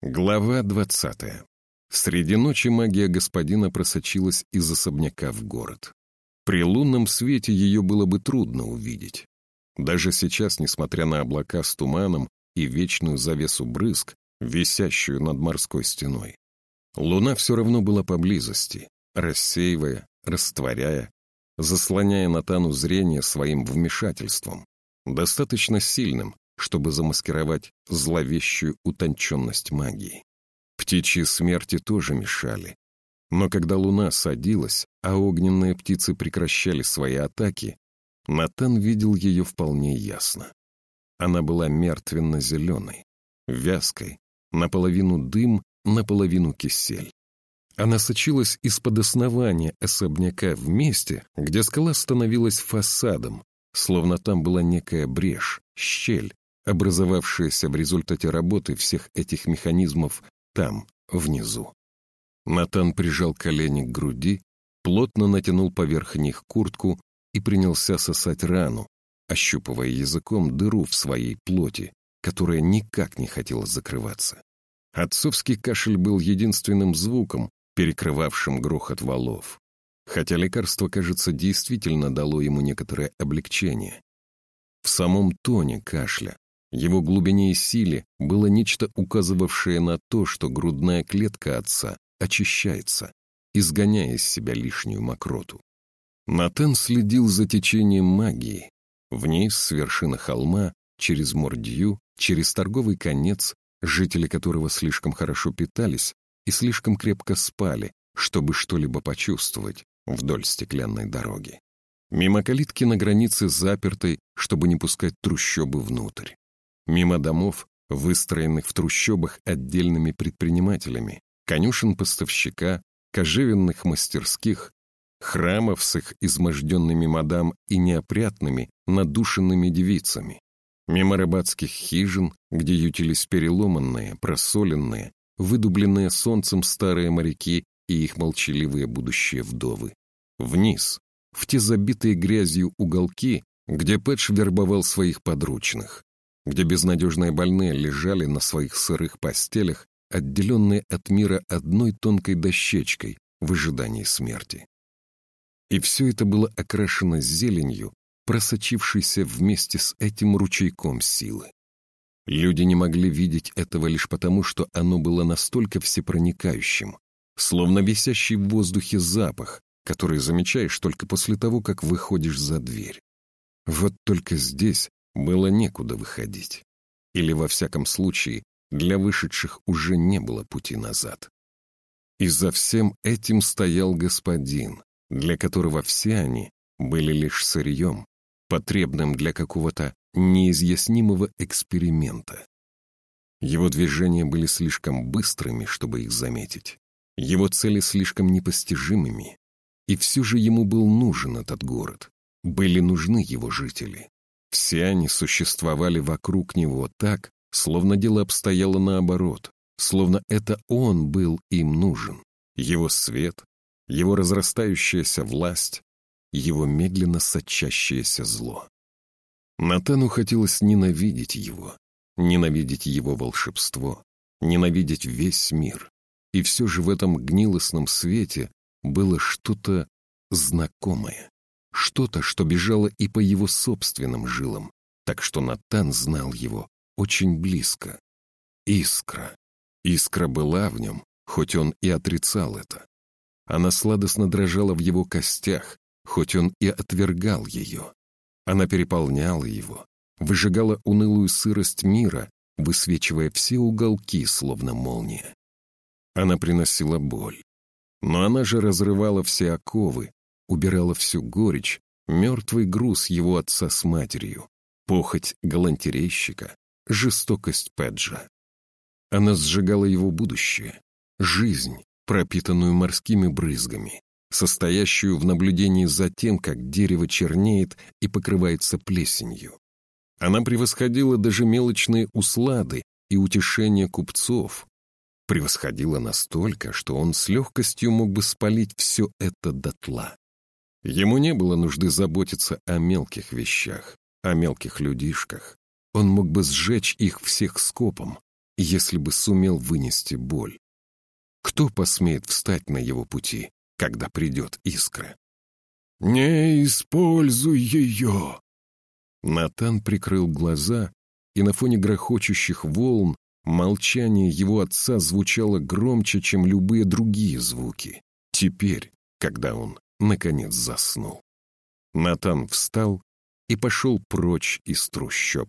Глава двадцатая. Среди ночи магия господина просочилась из особняка в город. При лунном свете ее было бы трудно увидеть. Даже сейчас, несмотря на облака с туманом и вечную завесу брызг, висящую над морской стеной, луна все равно была поблизости, рассеивая, растворяя, заслоняя Натану зрение своим вмешательством, достаточно сильным, чтобы замаскировать зловещую утонченность магии. Птичьи смерти тоже мешали. Но когда луна садилась, а огненные птицы прекращали свои атаки, Натан видел ее вполне ясно. Она была мертвенно-зеленой, вязкой, наполовину дым, наполовину кисель. Она сочилась из-под основания особняка в месте, где скала становилась фасадом, словно там была некая брешь, щель, образовавшаяся в результате работы всех этих механизмов там, внизу. Натан прижал колени к груди, плотно натянул поверх них куртку и принялся сосать рану, ощупывая языком дыру в своей плоти, которая никак не хотела закрываться. Отцовский кашель был единственным звуком, перекрывавшим грохот валов. Хотя лекарство, кажется, действительно дало ему некоторое облегчение. В самом тоне кашля, его глубине и силе было нечто, указывавшее на то, что грудная клетка отца очищается, изгоняя из себя лишнюю мокроту. Натан следил за течением магии. Вниз, с вершины холма, через Мордью, через торговый конец, жители которого слишком хорошо питались и слишком крепко спали, чтобы что-либо почувствовать вдоль стеклянной дороги. Мимо калитки на границе запертой, чтобы не пускать трущобы внутрь мимо домов, выстроенных в трущобах отдельными предпринимателями, конюшен поставщика, кожевенных мастерских, храмов с их изможденными мадам и неопрятными, надушенными девицами, мимо рыбацких хижин, где ютились переломанные, просоленные, выдубленные солнцем старые моряки и их молчаливые будущие вдовы. Вниз, в те забитые грязью уголки, где Пэтч вербовал своих подручных где безнадежные больные лежали на своих сырых постелях, отделенные от мира одной тонкой дощечкой в ожидании смерти. И все это было окрашено зеленью, просочившейся вместе с этим ручейком силы. Люди не могли видеть этого лишь потому, что оно было настолько всепроникающим, словно висящий в воздухе запах, который замечаешь только после того, как выходишь за дверь. Вот только здесь было некуда выходить. Или, во всяком случае, для вышедших уже не было пути назад. И за всем этим стоял господин, для которого все они были лишь сырьем, потребным для какого-то неизъяснимого эксперимента. Его движения были слишком быстрыми, чтобы их заметить, его цели слишком непостижимыми, и все же ему был нужен этот город, были нужны его жители. Все они существовали вокруг него так, словно дело обстояло наоборот, словно это он был им нужен. Его свет, его разрастающаяся власть, его медленно сочащееся зло. Натану хотелось ненавидеть его, ненавидеть его волшебство, ненавидеть весь мир. И все же в этом гнилостном свете было что-то знакомое. Что-то, что бежало и по его собственным жилам, так что Натан знал его очень близко. Искра. Искра была в нем, хоть он и отрицал это. Она сладостно дрожала в его костях, хоть он и отвергал ее. Она переполняла его, выжигала унылую сырость мира, высвечивая все уголки, словно молния. Она приносила боль. Но она же разрывала все оковы, убирала всю горечь, мертвый груз его отца с матерью, похоть галантерейщика, жестокость Педжа. Она сжигала его будущее, жизнь, пропитанную морскими брызгами, состоящую в наблюдении за тем, как дерево чернеет и покрывается плесенью. Она превосходила даже мелочные услады и утешения купцов, превосходила настолько, что он с легкостью мог бы спалить все это дотла. Ему не было нужды заботиться о мелких вещах, о мелких людишках. Он мог бы сжечь их всех скопом, если бы сумел вынести боль? Кто посмеет встать на его пути, когда придет искра? «Не используй ее!» Натан прикрыл глаза, и на фоне грохочущих волн молчание его отца звучало громче, чем любые другие звуки. Теперь, когда он, наконец, заснул. Натан встал и пошел прочь из трущоб.